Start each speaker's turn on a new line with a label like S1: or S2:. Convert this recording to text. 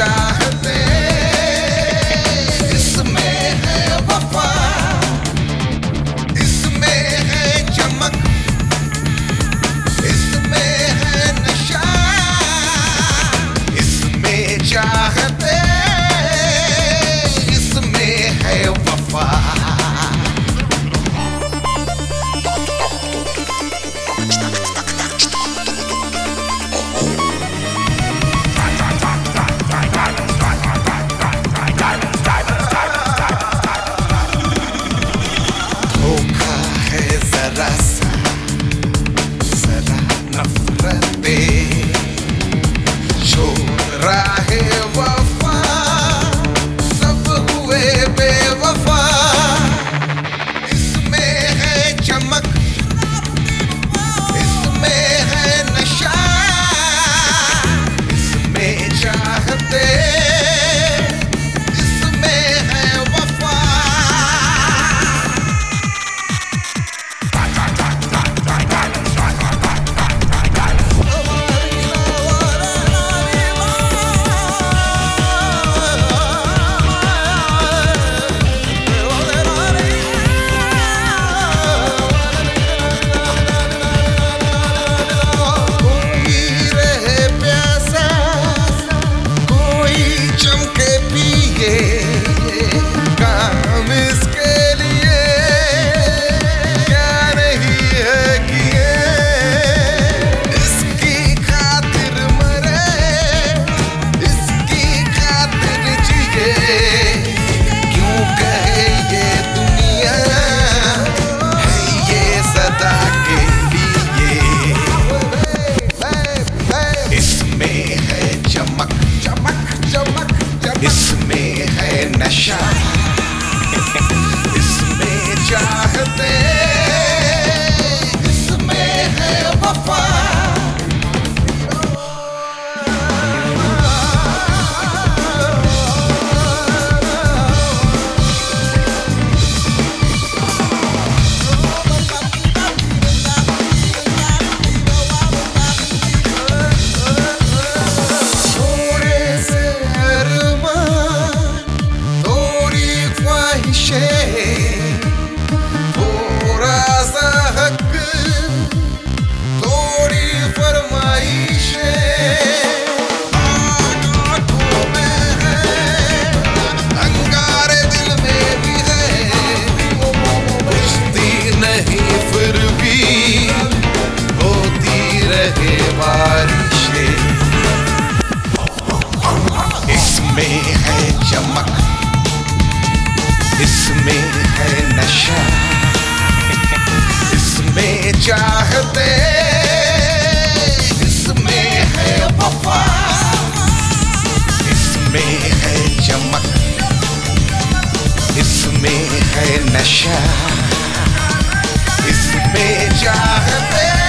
S1: música. atrás. रहे बारिशे। इसमें है चमक, इसमें है नशा, इसमें चाहते, इसमें है वफा, इसमें है चमक, इसमें है नशा, इसमें चाहते।